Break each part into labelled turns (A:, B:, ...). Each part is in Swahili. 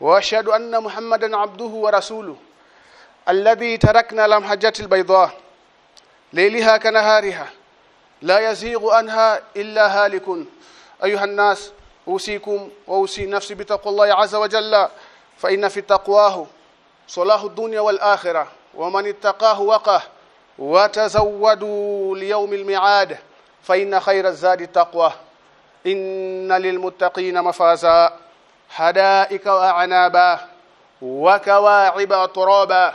A: وأشهد أن محمدا عبده ورسوله الذي تركنا لمحجه البيضاء ليلها كنهارها لا يزيغ عنها إلا هالك. أيها الناس أوصيكم وأوصي نفسي بتقوى الله عز وجل فإن في تقواه صلاح الدنيا والآخرة ومن اتقاه وقاه وتزودوا ليوم الميعاد فإن خير الزاد التقوى إن للمتقين مفازا. حدائق وأعنابا وكواعب ترابا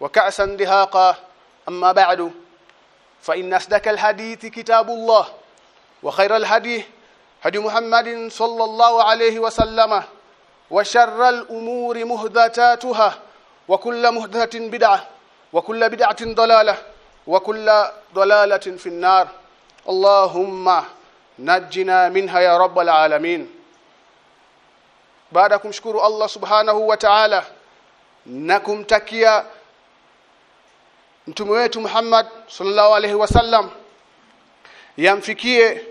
A: وكأسا دهاقا. أما بعد فإن أصدق الحديث كتاب الله وخير الهدي هدي محمد صلى الله عليه وسلم وشر الأمور مهدتاتها وكل مهدة بدعة وكل بدعة ضلالة وكل ضلالة في النار. اللهم نجنا منها يا رب العالمين. Baada ya kumshukuru Allah subhanahu wa ta'ala na kumtakia mtume wetu Muhammad sallallahu alaihi wasallam yamfikie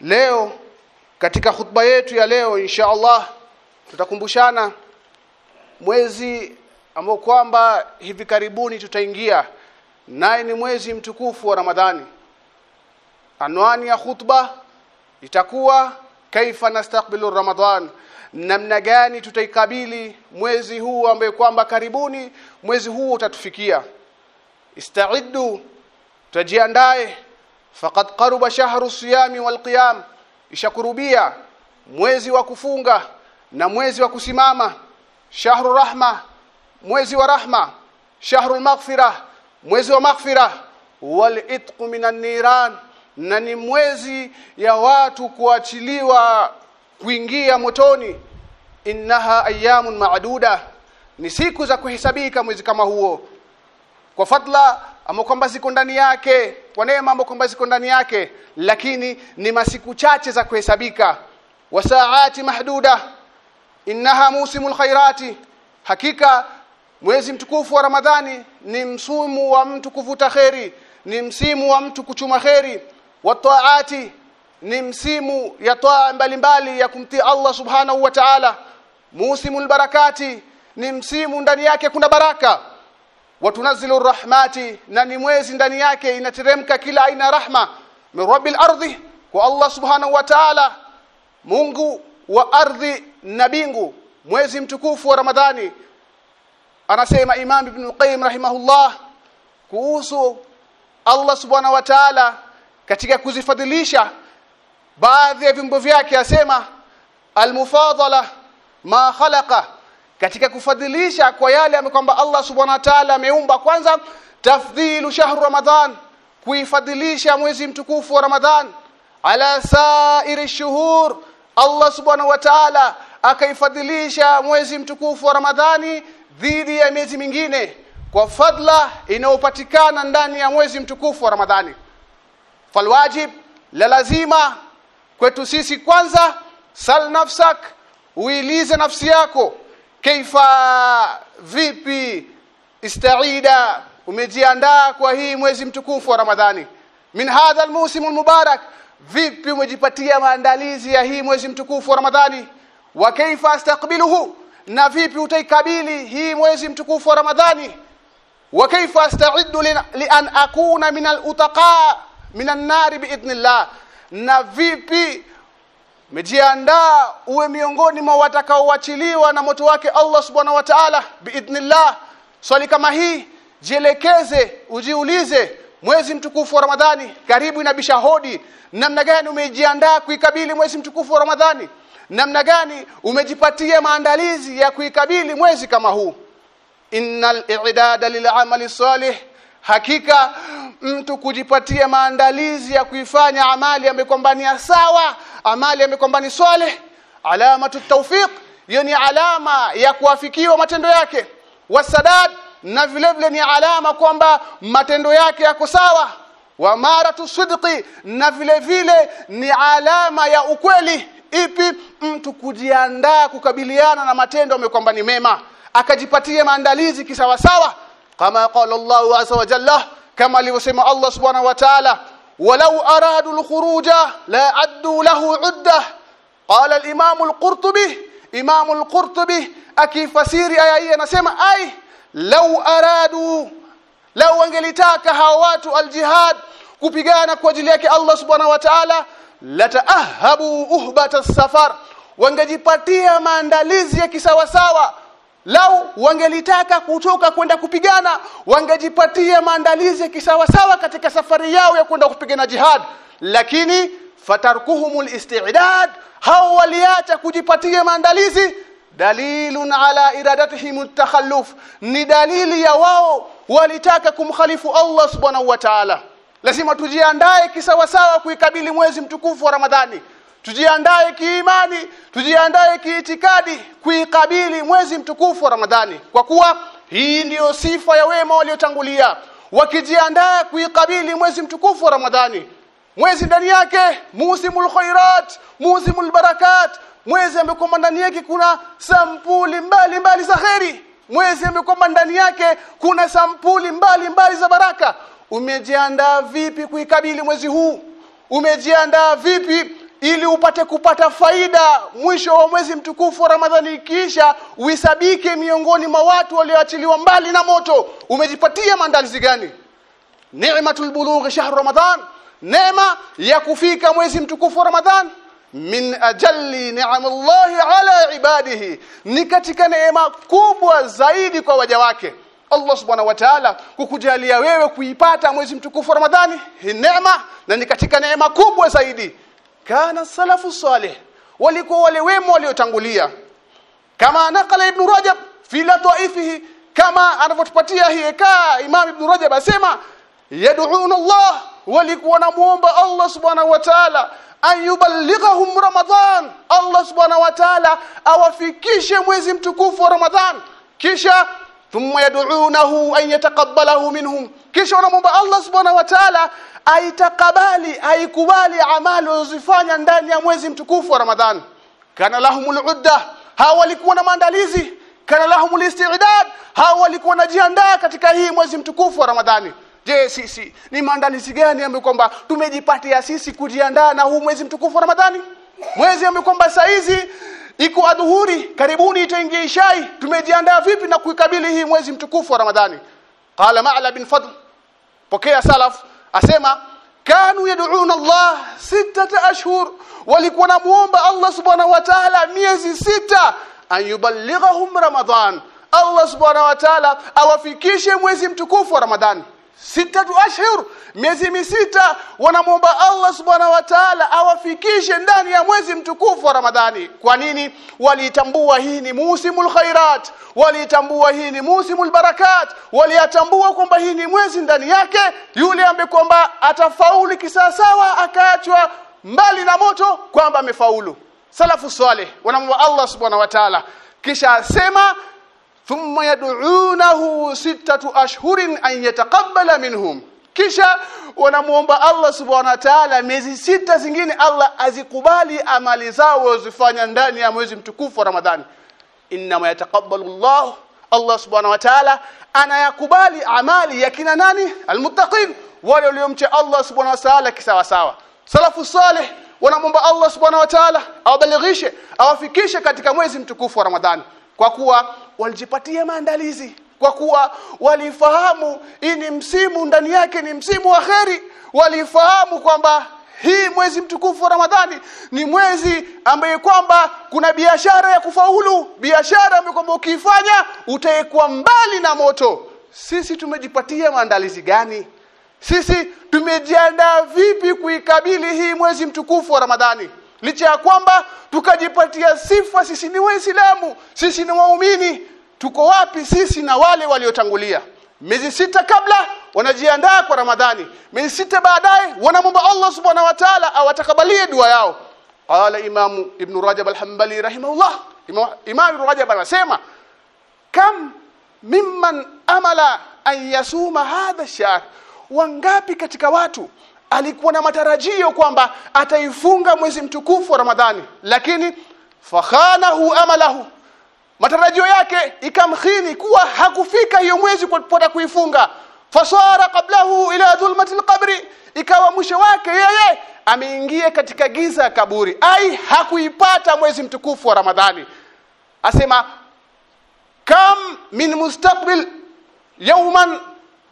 A: leo katika khutba yetu ya leo insha Allah tutakumbushana mwezi ambao kwamba hivi karibuni tutaingia naye ni mwezi mtukufu wa Ramadhani. Anwani ya khutba itakuwa kaifa nastaqbilu Ramadhan namna gani tutaikabili mwezi huu ambaye kwamba karibuni mwezi huu utatufikia? Ista'iddu tajiandae faqad qaruba shahru siyami wal qiyam. Ishakurubia mwezi wa kufunga na mwezi wa kusimama. Shahru rahma mwezi wa rahma. Shahru maghfira mwezi wa maghfira wal itqu minan niran na ni mwezi ya watu kuachiliwa kuingia motoni. Innaha ayamun maaduda ni siku za kuhesabika mwezi kama huo. Kwa fadla ama kwamba ziko ndani yake kwa neema ama kwamba ziko ndani yake lakini ni masiku chache za kuhesabika. Wa saati mahduda innaha musimul khairati hakika mwezi mtukufu wa ramadhani ni msimu wa mtu kuvuta kheri ni msimu wa mtu kuchuma kheri wa taati ni msimu ya toa mbalimbali ya kumtii Allah subhanahu wa ta'ala. Musimul barakati ni msimu ndani yake kuna baraka. Watunazzilu rahmati na ni mwezi ndani yake inateremka kila aina rahma. Min rabbil ardhi kwa Allah subhanahu wa ta'ala. Mungu wa ardhi na bingu mwezi mtukufu wa Ramadhani. Anasema Imam Ibn Qayyim rahimahullah kuhusu Allah subhanahu wa ta'ala katika kuzifadhilisha baadhi ya viumbe vyake asema almufadala ma khalaqa katika kufadhilisha kwa yale kwamba Allah subhanahu wa ta'ala ameumba. Kwanza tafdhilu shahru ramadhan kuifadhilisha mwezi mtukufu wa ramadhan ala sairi shuhur Allah subhanahu wa ta'ala akaifadhilisha mwezi mtukufu wa ramadhani dhidi ya miezi mingine kwa fadla inayopatikana ndani ya mwezi mtukufu wa ramadhani falwajib la lazima. Kwetu sisi kwanza sal nafsak uilize nafsi yako. Kaifa vipi istaida umejiandaa kwa hii mwezi mtukufu wa ramadhani? Min hadha almusim almubarak vipi umejipatia maandalizi ya hii mwezi mtukufu wa ramadhani? Wa kaifa astaqbiluhu na vipi utaikabili hii mwezi mtukufu wa ramadhani? Wa kaifa astaidu li an akuna min al-utaqa min an-nar biidhnillah. Na vipi? Mejiandaa uwe miongoni mwa watakaoachiliwa na moto wake Allah subhanahu wa ta'ala biidhnillah. Swali kama hii jielekeze ujiulize mwezi mtukufu wa Ramadhani karibu inabisha hodi. Namna gani umejiandaa kuikabili mwezi mtukufu wa Ramadhani? Namna gani umejipatia maandalizi ya kuikabili mwezi kama huu? Innal i'dada lil'amali salih. Hakika mtu kujipatia maandalizi ya kuifanya amali amekombania sawa amali amekombani swale alamatu tawfiq. Hiyo ni alama ya kuafikiwa matendo yake. Wasadad na vile vile ni alama kwamba matendo yake yako sawa. Wa maratu sidqi na vile vile ni alama ya ukweli. Ipi? Mtu kujiandaa kukabiliana na matendo amekombani mema akajipatia maandalizi kisawasawa. Kama qala Allahu azza wa jalla kama alivyosema Allah subhanahu wa ta'ala walau aradu al-khuruja la addu lahu udda. Qala al-imam al-qurtubi imam al-qurtubi akifasiri aya hii anasema ai lau aradu lau wangelitaka hawa watu al-jihad kupigana kwa ajili yake Allah subhanahu wa ta'ala lataahabu uhbata safar wangejipatia maandalizi ya kisawasawa lau wangelitaka kutoka kwenda kupigana wangejipatia maandalizi kisawasawa katika safari yao ya kwenda kupigana jihad. Lakini fatarkuhumul istidad hao waliacha kujipatia maandalizi. Dalilun ala iradatihim takhalluf ni dalili ya wao walitaka kumkhalifu Allah subhanahu wa ta'ala. Lazima tujiandae kisawasawa kuikabili mwezi mtukufu wa Ramadhani tujiandae kiimani tujiandae kiitikadi kuikabili mwezi mtukufu wa Ramadhani. Kwa kuwa hii ndiyo sifa ya wema waliotangulia wakijiandaa kuikabili mwezi mtukufu wa Ramadhani. Mwezi ndani yake musimul khairat musimul barakat. Mwezi ambako ndani yake kuna sampuli mbali mbali za kheri. Mwezi ambako ndani yake kuna sampuli mbali mbali za baraka. Umejiandaa vipi kuikabili mwezi huu? Umejiandaa vipi ili upate kupata faida mwisho wa mwezi mtukufu wa Ramadhani. Kisha uisabike miongoni mwa watu walioachiliwa mbali na moto. Umejipatia maandalizi gani? Ni'matul bulugh shahr ramadan neema ya kufika mwezi mtukufu wa Ramadhan. Min ajalli ni'amallahi ala ibadihi. Ni katika neema kubwa zaidi kwa waja wake. Allah subhanahu wa ta'ala kukujalia wewe kuipata mwezi mtukufu wa Ramadhani. Hii neema na ni katika neema kubwa zaidi kana salafu salih walikuwa wale wema waliotangulia. Kama nakala ibn Rajab fi lataifihi kama anavyotupatia hii kaa Imam ibn Rajab asema yad'una Allah walikuwa namuomba Allah subhanahu wa ta'ala ayuballighahum Ramadhan Allah subhanahu wa ta'ala awafikishe mwezi mtukufu wa Ramadhan kisha thumma yad'unahu an yataqabbalahu minhum kisha unamwomba Allah subhanahu wa ta'ala aitakabali aikubali amali walizofanya ndani ya mwezi mtukufu wa Ramadhani kana lahumul udda hawa walikuwa na maandalizi. Kana lahumul istidad hawa walikuwa wanajiandaa katika hii mwezi mtukufu wa Ramadhani. Je sisi ni maandalizi gani ambayo kwamba tumejipatia sisi kujiandaa na huu mwezi mtukufu wa Ramadhani? Mwezi ambao kwamba saizi iko adhuhuri karibuni itaingia ishai. Tumejiandaa vipi na kuikabili hii mwezi mtukufu wa Ramadhani? Qala ma'la bin fadl pokea salaf asema kanu yad'una Allah sitata ashhur. Walikuwa namuomba Allah subhanahu wa ta'ala miezi sita an yuballighahum Ramadhan Allah subhanahu wa ta'ala awafikishe mwezi mtukufu wa Ramadhani sitatu ashhur miezi misita wanamwomba Allah subhanahu wa ta'ala awafikishe ndani ya mwezi mtukufu wa Ramadhani. Kwa nini? Walitambua hii ni musimul khairat walitambua hii ni musimul barakat waliatambua kwamba hii ni mwezi ndani yake. Yule ambaye kwamba atafaulu kisawasawa akaachwa mbali na moto kwamba amefaulu. Salafu saleh wanamwomba Allah subhanahu wa ta'ala. Kisha asema thumma yad'unahu sittatu ashhurin an yataqabbala minhum. Kisha wanamuomba Allah subhanahu wa ta'ala miezi sita zingine Allah azikubali amali zao wazifanya ndani ya mwezi mtukufu wa Ramadhani. Inma yataqabbalu Allah Allah subhanahu wa ta'ala anayakubali amali ya kina nani? Almuttaqin wale waliomcha Allah subhanahu wa ta'ala kisawa sawa salafu salih wanamwomba Allah subhanahu wa ta'ala awabalighishe awafikishe katika mwezi mtukufu wa Ramadhani. Kwa kuwa walijipatia maandalizi kwa kuwa walifahamu hii ni msimu ndani yake ni msimu wa kheri. Walifahamu kwamba hii mwezi mtukufu wa Ramadhani ni mwezi ambaye kwamba kuna biashara ya kufaulu. Biashara ambayo kwamba ukiifanya utaekuwa mbali na moto. Sisi tumejipatia maandalizi gani? Sisi tumejiandaa vipi kuikabili hii mwezi mtukufu wa Ramadhani? Licha ya kwamba tukajipatia sifa sisi ni waislamu sisi ni waumini tuko wapi sisi na wale waliotangulia? Miezi sita kabla wanajiandaa kwa Ramadhani. Miezi sita baadaye wanamwomba Allah subhanahu wa ta'ala awatakabalie dua yao. Qala imam ibn rajab alhambali rahimahullah. Imam ibn rajab anasema kam mimman amala an yasuma hadha shahr wangapi katika watu alikuwa na matarajio kwamba ataifunga mwezi mtukufu wa Ramadhani lakini fakhanahu amalahu matarajio yake ikamkhini kuwa hakufika hiyo mwezi kupata kuifunga. Fasara qablahu ila dhulmati alqabri ikawa mwisho wake yeye ameingia katika giza ya kaburi. Ai hakuipata mwezi mtukufu wa Ramadhani. Asema kam min mustaqbil yawman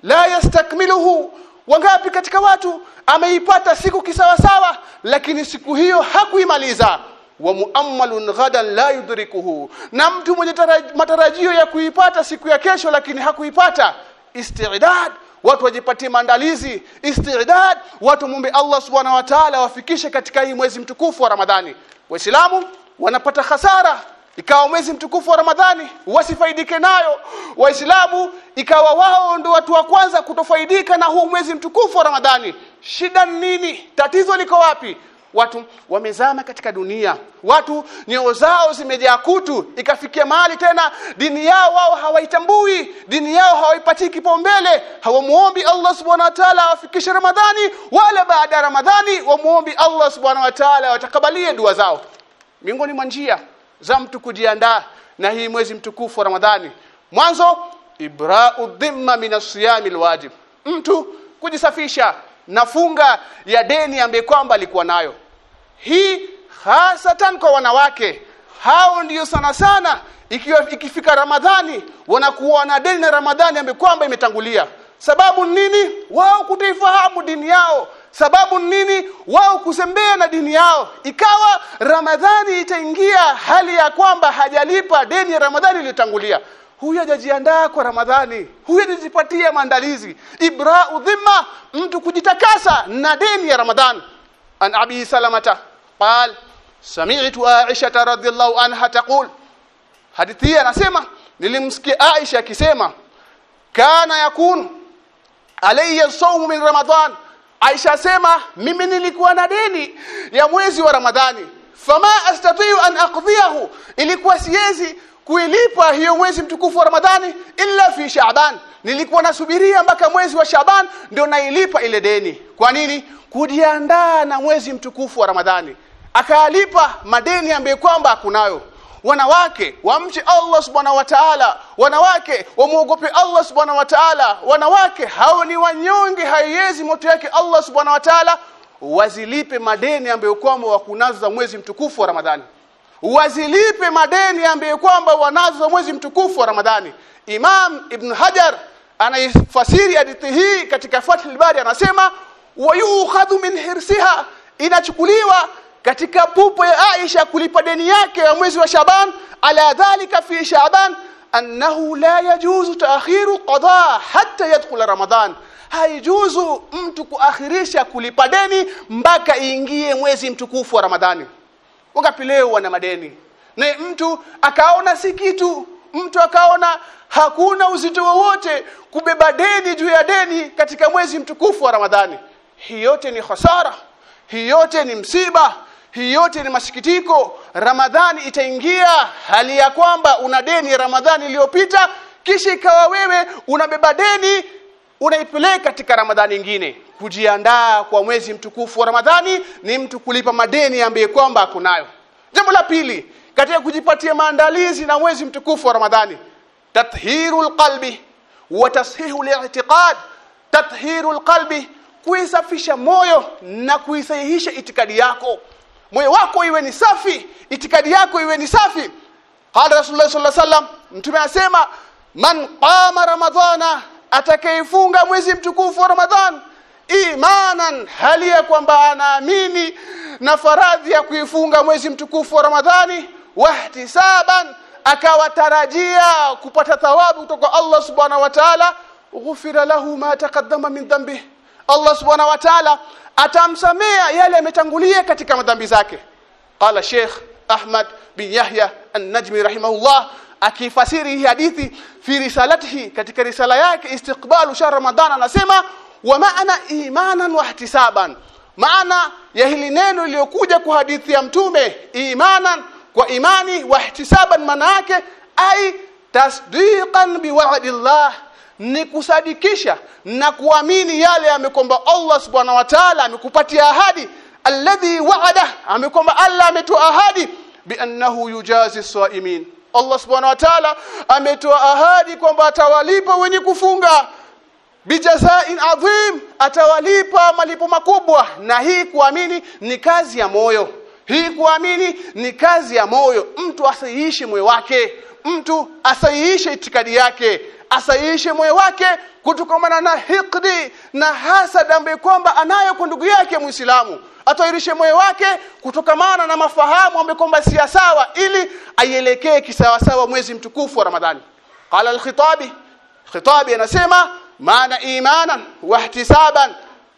A: la yastakmiluhu. Wangapi katika watu ameipata siku kisawasawa lakini siku hiyo hakuimaliza wa muammalun ghadan la yudrikuhu. Na mtu mwenye matarajio ya kuipata siku ya kesho lakini hakuipata istidad watu wajipatie maandalizi istidad watu muombe Allah subhanahu wa ta'ala wafikishe katika hii mwezi mtukufu wa Ramadhani. Waislamu wanapata hasara ikawa mwezi mtukufu wa Ramadhani wasifaidike nayo. Waislamu ikawa wao ndio watu wa kwanza kutofaidika na huu mwezi mtukufu wa Ramadhani. Shida nini? Tatizo liko wapi watu wamezama katika dunia. Watu nyoo zao zimejaa kutu. Ikafikia mahali tena dini yao wao hawaitambui. Dini yao hawaipatii kipaumbele. Hawamuombi Allah subhanahu wa ta'ala awafikishe Ramadhani. Wala baada ya Ramadhani wamuombi Allah subhanahu wa ta'ala watakabalie dua zao. Miongoni mwa njia za mtu kujiandaa na hii mwezi mtukufu wa Ramadhani. Mwanzo ibra'u dhimma min as-siyam alwajib mtu kujisafisha na funga ya deni ambaye kwamba alikuwa nayo. Hii hasatan kwa wanawake hao ndiyo sana sana ikiwa ikifika Ramadhani wanakuwa na deni na Ramadhani ambaye kwamba imetangulia. Sababu nini? Wao kutaifahamu dini yao. Sababu nini? Wao kusembea na dini yao. Ikawa Ramadhani itaingia hali ya kwamba hajalipa deni ya Ramadhani iliyotangulia huyu hajajiandaa kwa Ramadhani. Huyu hajajipatia maandalizi. Ibra'u dhimma mtu kujitakasa na deni ya Ramadhani an abi salamata qal sami'tu aisha radhiyallahu anha taqul. Hadithi anasema nilimsikia Aisha akisema kana yakun alayya sawmu min Ramadhan. Aisha sema mimi nilikuwa na deni ya mwezi wa Ramadhani. Fama astati'u an aqdiyahu ilikuwa siwezi kuilipa hiyo mwezi mtukufu wa Ramadhani ila fi Shaaban nilikuwa nasubiria mpaka mwezi wa Shaaban ndio nailipa ile deni. Kwa nini? Kujiandaa na mwezi mtukufu wa Ramadhani. Akaalipa madeni ambayo kwamba kunayo wanawake wamche Allah subhanahu wa ta'ala. Wanawake wamuogope Allah subhanahu wa ta'ala. Wanawake hao ni wanyonge haiwezi moto yake Allah subhanahu wa ta'ala. Wazilipe madeni ambayo kwamba wakunazo za mwezi mtukufu wa Ramadhani wazilipe madeni ambaye kwamba wanazo mwezi mtukufu wa Ramadhani. Imam Ibn Hajar anaifasiri hadithi hii katika Fathul Bari anasema wayukhadhu min hirsiha inachukuliwa katika pupo ya Aisha kulipa deni yake ya mwezi wa Shaban ala dhalika fi Shaban annahu la yajuzu taakhiru qada hatta yadkhula Ramadan haijuzu mtu kuakhirisha kulipa deni mpaka iingie mwezi mtukufu wa Ramadhani wangapi leo wana madeni. Na mtu akaona si kitu. Mtu akaona hakuna uzito wowote kubeba deni juu ya deni katika mwezi mtukufu wa Ramadhani. Hii yote ni hasara hii yote ni msiba. Hii yote ni masikitiko. Ramadhani itaingia. Hali ya kwamba una deni Ramadhani iliyopita kisha ikawa wewe unabeba deni unaipeleka katika Ramadhani nyingine. Kujiandaa kwa mwezi mtukufu wa Ramadhani ni mtu kulipa madeni ambaye kwamba kunayo jambo la pili katika kujipatia maandalizi na mwezi mtukufu wa Ramadhani tathhirul qalbi wa tashihu li'tiqad tathhirul qalbi kuisafisha moyo na kuisahihisha itikadi yako. Moyo wako iwe ni safi itikadi yako iwe ni safi. Qala rasulullah sallallahu alaihi wasallam mtume asema man qama ramadhana atakayefunga mwezi mtukufu wa ramadhan imanan hali ya kwamba anaamini na faradhi ya kuifunga mwezi mtukufu wa ramadhani wahtisaban akawatarajia kupata thawabu kutoka Allah subhanahu wa ta'ala ghufira lahu ma taqaddama min dhanbi. Allah subhanahu wa ta'ala atamsamea yale ametangulia katika madhambi zake. Qala Sheikh Ahmad bin Yahya An-Najmi rahimahullah akifasiri hii hadithi fi risalatihi katika risala yake istiqbalu shahr ramadhana anasema wa maana imanan wa ihtisaban. Maana ya hili neno iliyokuja kwa hadithi ya mtume imanan kwa imani wa ihtisaban maana yake ai tasdiqan biwa'dillah ni kusadikisha na kuamini yale amekomba Allah subhanahu wa ta'ala amekupatia ahadi alladhi wa'ada amekomba Allah ametoa ahadi biannahu yujazi saimin Allah subhanahu wa ta'ala ametoa ahadi kwamba atawalipa wenye kufunga. Bijazain adhim atawalipa malipo makubwa. Na hii kuamini ni kazi ya moyo. Hii kuamini ni kazi ya moyo. Mtu asahihishe moyo wake. Mtu asahihishe itikadi yake. Asahihishe moyo wake kutokamana na hikdi na hasa dambe kwamba anayo kwa ndugu yake Muislamu atairishe moyo wake kutokamana na mafahamu amekomba si sawa ili aielekee kisawasawa mwezi mtukufu wa Ramadhani. Qala al-khitabi khitabi anasema maana imanan wa ihtisaban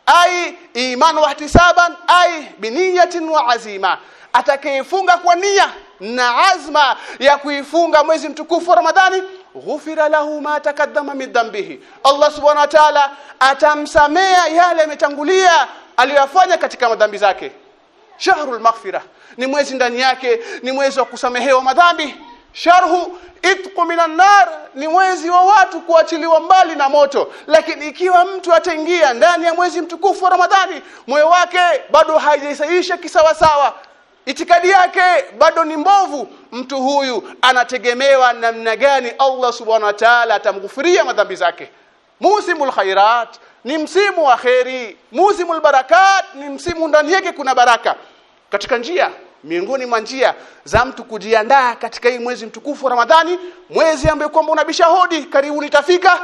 A: ay iman wa ihtisaban ay biniyatin wa azima. Atakayefunga kwa nia na azma ya kuifunga mwezi mtukufu wa Ramadhani ghufira lahu ma takaddama min dhanbihi. Allah subhanahu wa ta'ala atamsamea yale yametangulia aliyofanya katika madhambi zake. Shahrul maghfira ni mwezi ndani yake ni mwezi wa kusamehewa madhambi. Sharhu itqu minan nar ni mwezi wa watu kuachiliwa mbali na moto. Lakini ikiwa mtu ataingia ndani ya mwezi mtukufu wa Ramadhani moyo wake bado haijaishaisha kisawasawa. Itikadi yake bado ni mbovu. Mtu huyu anategemewa namna gani Allah subhanahu wa ta'ala atamghufiria madhambi zake musimul khairat ni msimu wa kheri. Musimul barakat ni msimu ndani yake kuna baraka. Katika njia miongoni mwa njia za mtu kujiandaa katika hii mwezi mtukufu Ramadhani mwezi ambao kwamba unabisha hodi karibu nitafika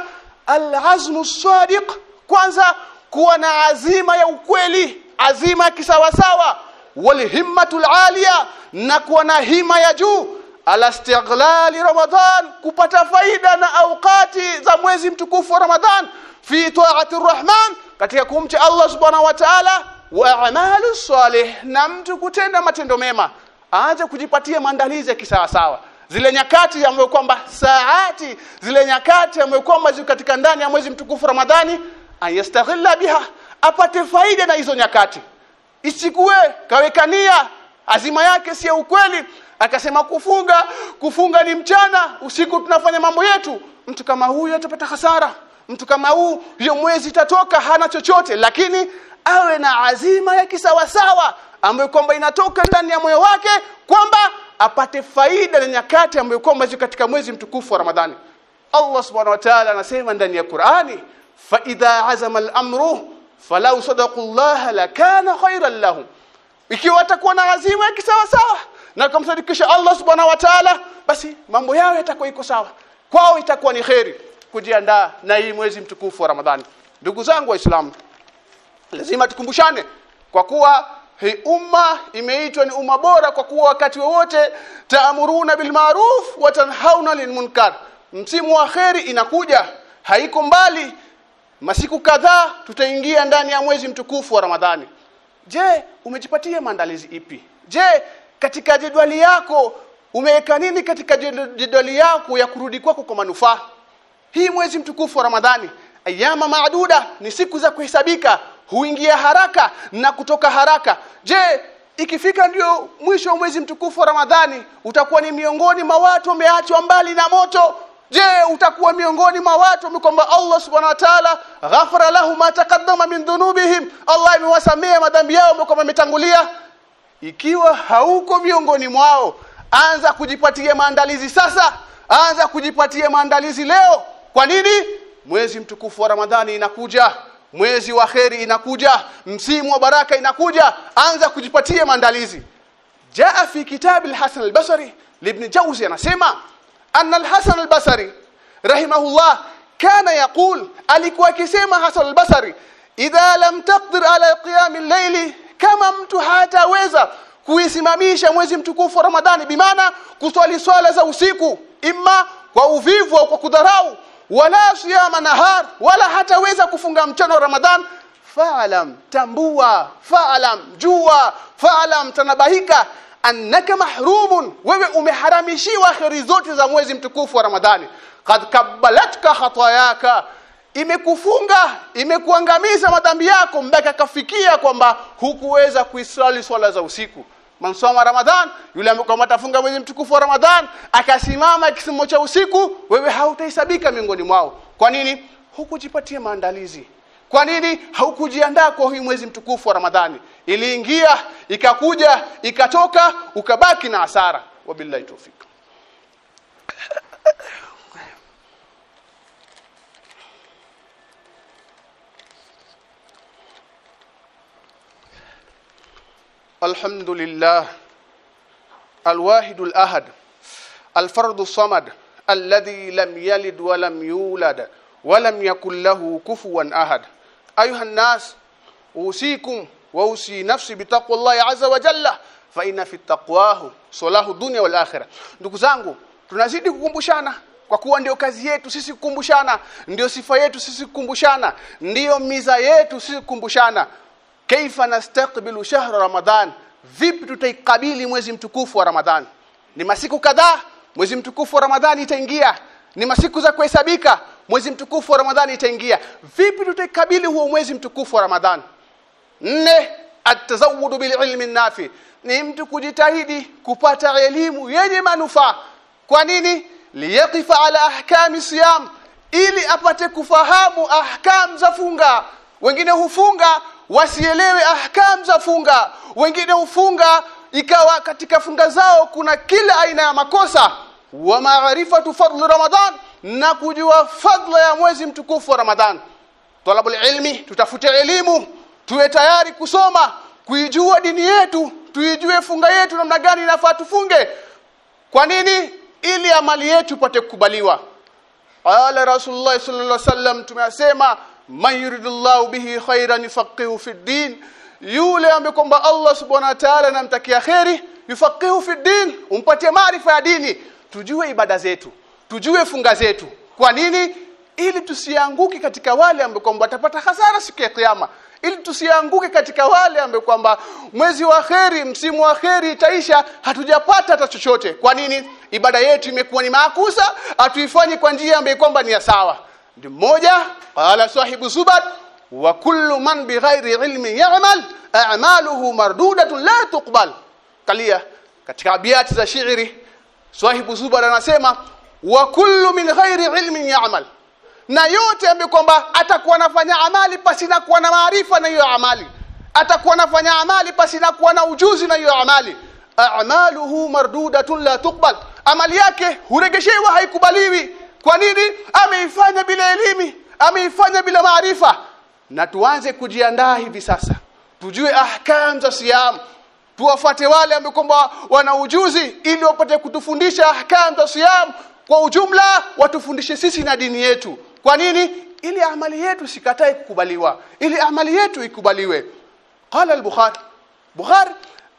A: al-azmu sadiq kwanza kuwa na azima ya ukweli azima kisawasawa walhimmatul aliya na kuwa na hima ya juu alastiglali ramadan kupata faida na awqati za mwezi mtukufu wa ramadan. Fi taati rahman katika kumcha Allah subhanahu wa ta'ala wa amalu salih na mtu kutenda matendo mema aanze kujipatia maandalizi ya kisawasawa. Zile nyakati ambayo kwamba saati zile nyakati ambayo kwamba ziko katika ndani ya mwezi mtukufu Ramadhani ayastaghilla biha apate faida na hizo nyakati. Isikue kawekania azima yake si ukweli akasema kufunga kufunga ni mchana. Usiku tunafanya mambo yetu. Mtu kama huyu atapata hasara. Mtu kama huu hiyo mwezi itatoka hana chochote. Lakini awe na azima ya kisawasawa ambayo kwamba inatoka ndani ya moyo wake kwamba apate faida na nyakati ambayo kwamba ziko katika mwezi mtukufu wa Ramadhani. Allah subhanahu wa ta'ala anasema ndani ya Qur'ani fa idha azama al-amru falau sadaqullaha lakana khairan lahum. Ikiwa atakuwa na azima ya kisawasawa na kumsadikisha Allah subhanahu wa ta'ala basi mambo yao yatakuwa iko sawa. Kwao itakuwa ni kheri kujiandaa na hii mwezi mtukufu wa Ramadhani. Ndugu zangu waislamu lazima tukumbushane kwa kuwa hii umma imeitwa ni umma bora kwa kuwa wakati wowote taamuruna bil ma'ruf wa tanhauna lil munkar. Msimu wa kheri inakuja haiko mbali. Masiku kadhaa tutaingia ndani ya mwezi mtukufu wa Ramadhani. Je umejipatia maandalizi ipi? Je katika jedwali yako umeweka nini katika jedwali yako ya kurudi kwako kwa manufaa? Hii mwezi mtukufu wa Ramadhani ayama maaduda ni siku za kuhesabika huingia haraka na kutoka haraka. Je ikifika ndio mwisho wa mwezi mtukufu wa Ramadhani utakuwa ni miongoni mwa watu wameachwa mbali na moto? Je utakuwa miongoni mwa watu kwamba Allah subhanahu wa ta'ala ghafara lahu ma taqaddama min dhunubihim. Allah amewasamea madhambi yao ambao wametangulia ikiwa hauko miongoni mwao anza kujipatia maandalizi sasa. Anza kujipatia maandalizi leo. Kwa nini? Mwezi mtukufu wa Ramadhani inakuja. Mwezi wa kheri inakuja. Msimu wa baraka inakuja. Anza kujipatia maandalizi. Jaa fi kitab al-Hasan al-Basri ibn Jawzi anasema anna al-Hasan al-Basri rahimahullah kana yaqul alikuwa akisema Hasan al-Basri idha lam taqdir ala qiyam al-layli kama mtu hataweza kuisimamisha mwezi mtukufu wa Ramadhani bimaana kuswali swala za usiku imma kwa uvivu au kwa kudharau wala siyama nahar wala hataweza kufunga mchana wa Ramadhan fa'lam tambua fa'lam jua fa'lam tanabahika annaka mahrumun wewe umeharamishiwa kheri zote za mwezi mtukufu wa Ramadhani. Qad kabbalatka khatayaka imekufunga imekuangamiza madhambi yako mpaka kafikia kwamba hukuweza kuisali swala za usiku. Mansoma ramadhan yule ambaye atafunga mwezi mtukufu wa ramadhan akasimama kisimo cha usiku wewe hautahesabika miongoni mwao. Kwa nini? Hukujipatia maandalizi. Kwa nini? Haukujiandaa kwa hii mwezi mtukufu wa ramadhani. Iliingia ikakuja ikatoka ukabaki na hasara. Wabillahi tawfik الحمد لله الواحد الأحد الفرد الصمد الذي لم يلد ولم يولد ولم يكن له كفوا أحد أيها الناس أوصيكم وأوصي نفسي بتقوى الله عز وجل فإن في التقواه صلاح الدنيا والآخرة ndugu zangu tunazidi kukumbushana kwa kuwa ndio kazi yetu sisi kukumbushana ndio sifa yetu sisi kukumbushana ndio miza yetu sisi kukumbushana kaifa nastaqbilu shahra ramadan? Vipi tutaikabili mwezi mtukufu wa ramadhan ni masiku kadhaa mwezi mtukufu wa ramadhani itaingia. Ni masiku za kuhesabika mwezi mtukufu wa ramadhani itaingia. Vipi tutaikabili huo mwezi mtukufu wa ramadhan nne atazawudu bililmi nafi ni mtu kujitahidi kupata elimu yenye manufaa. Kwa nini? Liyaqifa ala ahkami siyam. Ili apate kufahamu ahkam za funga. Wengine hufunga wasielewe ahkam za funga. Wengine ufunga ikawa katika funga zao kuna kila aina ya makosa. Wa maarifatu fadli ramadan na kujua fadla ya mwezi mtukufu wa ramadhan talabul ilmi tutafute elimu tuwe tayari kusoma kuijua dini yetu tuijue funga yetu namna gani inafaa tufunge. Kwa nini? Ili amali yetu ipate kukubaliwa. Qala rasulullah sallallahu alaihi wasallam tumesema man yuridullahu bihi khairan yufaqihu fi din. Yule ambaye kwamba Allah subhanahu wa ta'ala anamtakia khairi yufaqihu fi din. Umpatie maarifa ya dini. Tujue ibada zetu. Tujue funga zetu. Kwa nini? Ili tusianguke katika wale ambao kwamba watapata hasara siku ya kiyama. Ili tusianguke katika wale ambao kwamba mwezi wa kheri msimu wa kheri itaisha hatujapata hata chochote. Kwa nini? Ibada yetu imekuwa ni makusa hatuifanyi kwa njia ambayo kwamba ni ya sawa ndio mmoja qala sahibu zubad wa kullu man bighairi ilmi ya'mal a'maluhu mardudatun la tuqbal. Kalia katika abiyati za shairi sahibu zubad anasema wa kullu min ghairi ilmin ya'mal. Na yote ambaye kwamba atakuwa anafanya amali pasina kuwa na maarifa na hiyo amali. Atakuwa anafanya amali pasina kuwa na ujuzi na hiyo amali. A'maluhu mardudatun la tuqbal. Amali yake huregeshewa haikubaliwi kwa nini? Ameifanya bila elimu ameifanya bila maarifa. Na tuanze kujiandaa hivi sasa. Tujue ahkam za siyam. Tuwafate wale ambao kwamba wana ujuzi ili wapate kutufundisha ahkam za siyam. Kwa ujumla watufundishe sisi na dini yetu. Kwa nini? Ili amali yetu sikatae kukubaliwa. Ili amali yetu ikubaliwe. Qala al-bukhari. Bukhari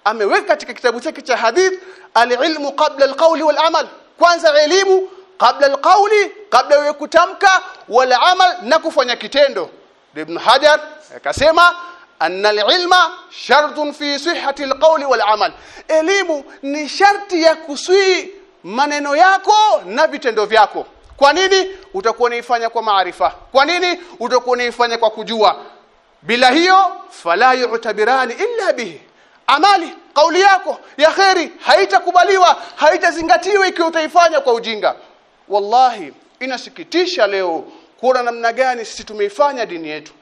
A: ameweka katika kitabu chake cha hadith al-ilmu qabla al-qawli wal-amal kwanza elimu kabla alqauli kabla ya kutamka wala amal na kufanya kitendo. Ibn hajar akasema anna al-ilma shartun fi sihhati alqauli wal-amal elimu ni sharti ya kuswi maneno yako na vitendo vyako. Kwa nini? Utakuwa unaifanya kwa maarifa. Kwa nini? Utakuwa unaifanya kwa kujua. Bila hiyo fala yu'tabirani illa bihi. Amali kauli yako ya kheri haitakubaliwa haitazingatiwa ikiwa utaifanya kwa ujinga wallahi inasikitisha leo kuona namna gani sisi tumeifanya dini yetu.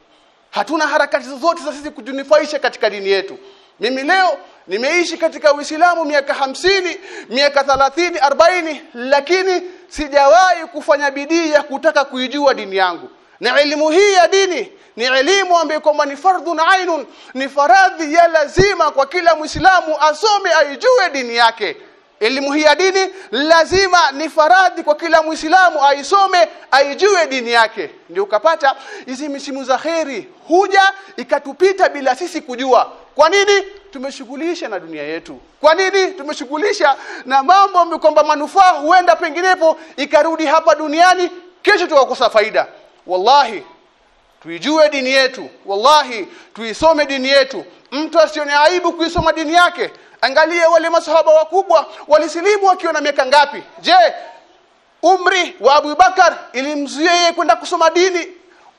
A: Hatuna harakati zozote za sisi kujinufaisha katika dini yetu. Mimi leo nimeishi katika Uislamu miaka hamsini miaka thalathini arobaini lakini sijawahi kufanya bidii ya kutaka kuijua dini yangu. Na elimu hii ya dini ni elimu ambayo kwamba ni fardhu na ainun ni faradhi ya lazima kwa kila Muislamu asome aijue dini yake elimu hii ya dini lazima ni faradhi kwa kila Muislamu aisome aijue dini yake. Ndio ukapata hizi misimu za kheri huja ikatupita bila sisi kujua. Kwa nini? Tumeshughulisha na dunia yetu. Kwa nini? Tumeshughulisha na mambo kwamba manufaa huenda penginepo ikarudi hapa duniani kesho tukakosa faida. Wallahi tuijue dini yetu. Wallahi tuisome dini yetu. Mtu asione aibu kuisoma dini yake angalia wale masahaba wakubwa walisilimu wakiwa na miaka ngapi? Je umri wa Abu Bakar ilimzuia yeye kwenda kusoma dini?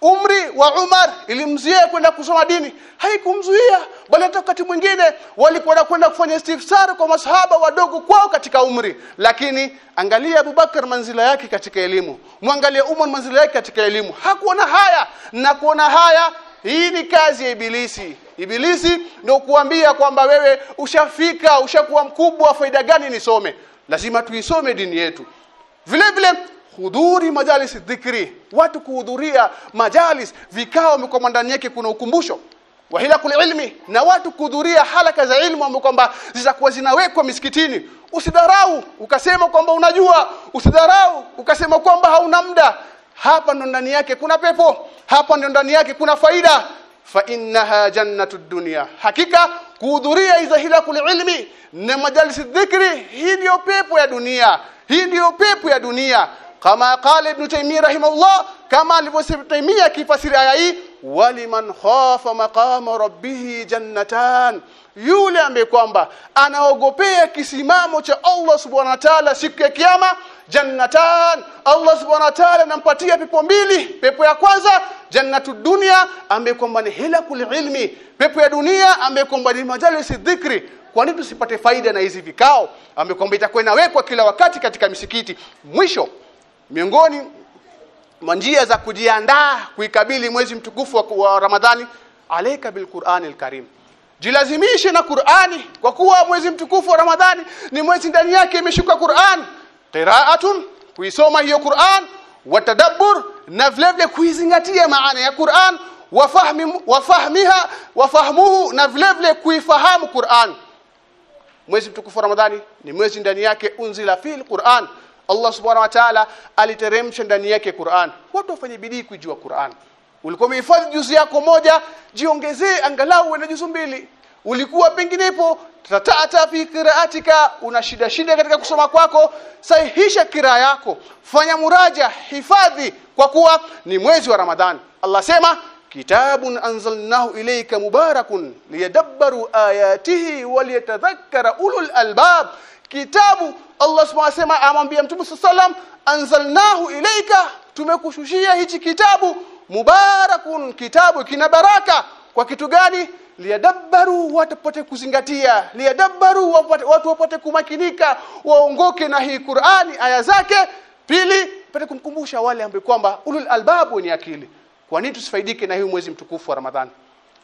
A: Umri wa Umar ilimzuia kwenda kusoma dini? Haikumzuia bali hata wakati mwingine walipoenda kwenda kufanya istifsar kwa masahaba wadogo kwao katika umri. Lakini angalia Abubakar manzila yake katika elimu. Mwangalie Umar manzila yake katika elimu. Hakuona haya. Na kuona haya hii ni kazi ya ibilisi ibilisi ndio kuambia kwamba wewe ushafika ushakuwa mkubwa faida gani nisome? Lazima tuisome dini yetu. Vile vile hudhuri majalis dhikri. Watu kuhudhuria majalis vikao kwa ndani yake kuna ukumbusho. Wa hila ilmi na watu kuhudhuria halaka za ilmu ambapo kwamba zitakuwa zinawekwa misikitini. Usidharau ukasema kwamba unajua. Usidharau ukasema kwamba hauna muda. Hapa ndo ndani yake kuna pepo. Hapa ndo ndani yake kuna faida fa innaha jannatu dunya. Hakika kuhudhuria iza hila ilmi na majalisi dhikri. Hii ndio pepo ya dunia. Hii ndio pepo ya dunia. Kama qala ibn taymiyyah rahimahullah kama alivyosema taymiyyah kifasiri aya hii waliman khafa maqama rabbih jannatan. Yule ambaye kwamba anaogopea kisimamo cha Allah subhanahu wa ta'ala siku ya kiyama jannatan. Allah subhanahu wa ta'ala anampatia pepo mbili. Pepo ya kwanza jannatu dunia ambaye kwamba ni hilakul ilmi. Pepo ya dunia ambaye kwamba ni majalisi dhikri. Kwa nini tusipate faida na hizi vikao? Ambaye kwamba itakuwa inawekwa kila wakati katika misikiti. Mwisho miongoni mwa njia za kujiandaa kuikabili mwezi mtukufu wa, Ramadhani alayka bilqur'anil alkarim jilazimishe na Qur'ani kwa kuwa mwezi mtukufu wa Ramadhani ni mwezi ndani yake imeshuka Qur'an qira'atun kuisoma hiyo Qur'an watadabbur na vile vile kuizingatia maana ya Qur'an wafahmi wafahmiha wafahmuhu na vile vile kuifahamu Qur'an. Mwezi mtukufu Ramadhani ni mwezi ndani yake unzila fil Qur'an. Allah subhanahu wa ta'ala aliteremsha ndani yake Qur'an. Watu wafanye bidii kujua Qur'an. Ulikuwa umehifadhi juzu yako moja jiongezee angalau uwe juzu mbili ulikuwa penginepo. Tatata fi qiraatika una shida shida katika kusoma kwako sahihisha kiraa yako. Fanya muraja hifadhi kwa kuwa ni mwezi wa Ramadhani Allah sema kitabun anzalnahu ilayka mubarakun liyadabbaru ayatihi waliyatadhakkara ulul albab. Kitabu Allah subhanahu ta'ala amwambia Mtume sallam anzalnahu ilayka. Tumekushushia hichi kitabu mubarakun kitabu kina baraka kwa kitu gani? Liyadabbaru watapate kuzingatia. Liyadabbaru watu wapate kumakinika waongoke na hii Qur'ani aya zake. Pili pate kumkumbusha wale ambao kwamba ulul albabu ni akili. Kwa nini tusifaidike na hii mwezi mtukufu wa Ramadhani?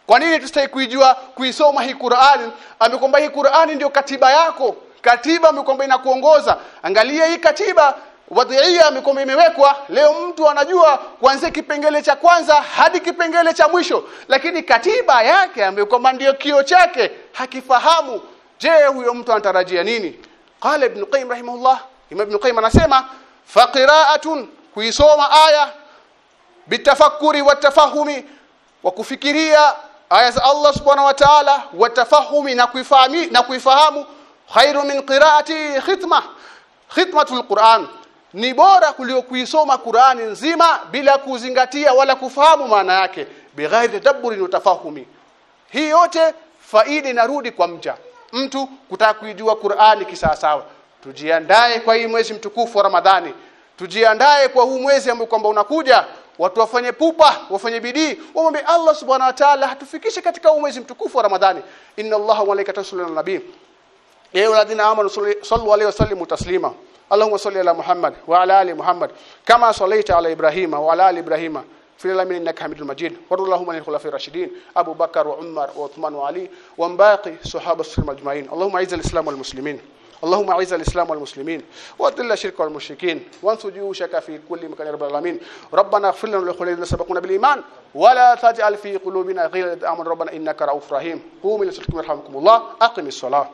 A: Kwa nini tusitaki kuijua kuisoma hii Qur'ani? Amekwamba hii Qur'ani ndio katiba yako. Katiba amekwamba inakuongoza. Angalia hii katiba wadhiia mikomo imewekwa. Leo mtu anajua kuanzia kipengele cha kwanza hadi kipengele cha mwisho. Lakini katiba yake amekoma ndio kio chake hakifahamu. Je huyo mtu anatarajia nini? Qala ibn qayyim rahimahullah. Imam ibn qayyim anasema faqira'atun kuisoma aya bitafakuri watafahumi wa kufikiria aya za Allah subhanahu wa ta'ala watafahumi na kuifahami na kuifahamu khairu min qira'ati khitma khitmatul Qur'an ni bora kuliko kuisoma Qur'ani nzima bila kuzingatia wala kufahamu maana yake. Bighairi tadabburin tafahumi. Hii yote faida inarudi kwa mja. Mtu kutaka kuijua Qur'ani kisawasawa. Tujiandae kwa hii mwezi mtukufu wa Ramadhani. Tujiandae kwa huu mwezi ambao kwamba unakuja. Watu wafanye pupa wafanye bidii. Waombe Allah subhanahu wa ta'ala hatufikishe katika huu mwezi mtukufu wa Ramadhani. Inna Allah wa malaikatahu yusalluna nabii ayyuhalladhina amanu sallu alayhi wa sallimu taslima. اللهم صل على محمد وعلى ال محمد كما صليت على إبراهيم وعلى ال إبراهيم في العالمين انك حميد مجيد وارض اللهم عن الخلفاء الراشدين ابو بكر وعمر وعثمان وعلي وعن باقي صحابه السلام اجمعين اللهم اعز الاسلام والمسلمين اللهم اعز الاسلام والمسلمين واذل الشرك والمشركين وانصر جيوشك في كل مكان يا رب العالمين ربنا اغفر لنا ولإخواننا سبقونا بالايمان ولا تجعل في قلوبنا غير امن ربنا انك رؤوف رحيم قوموا إلى صلاتكم يرحمكم الله اقم الصلاه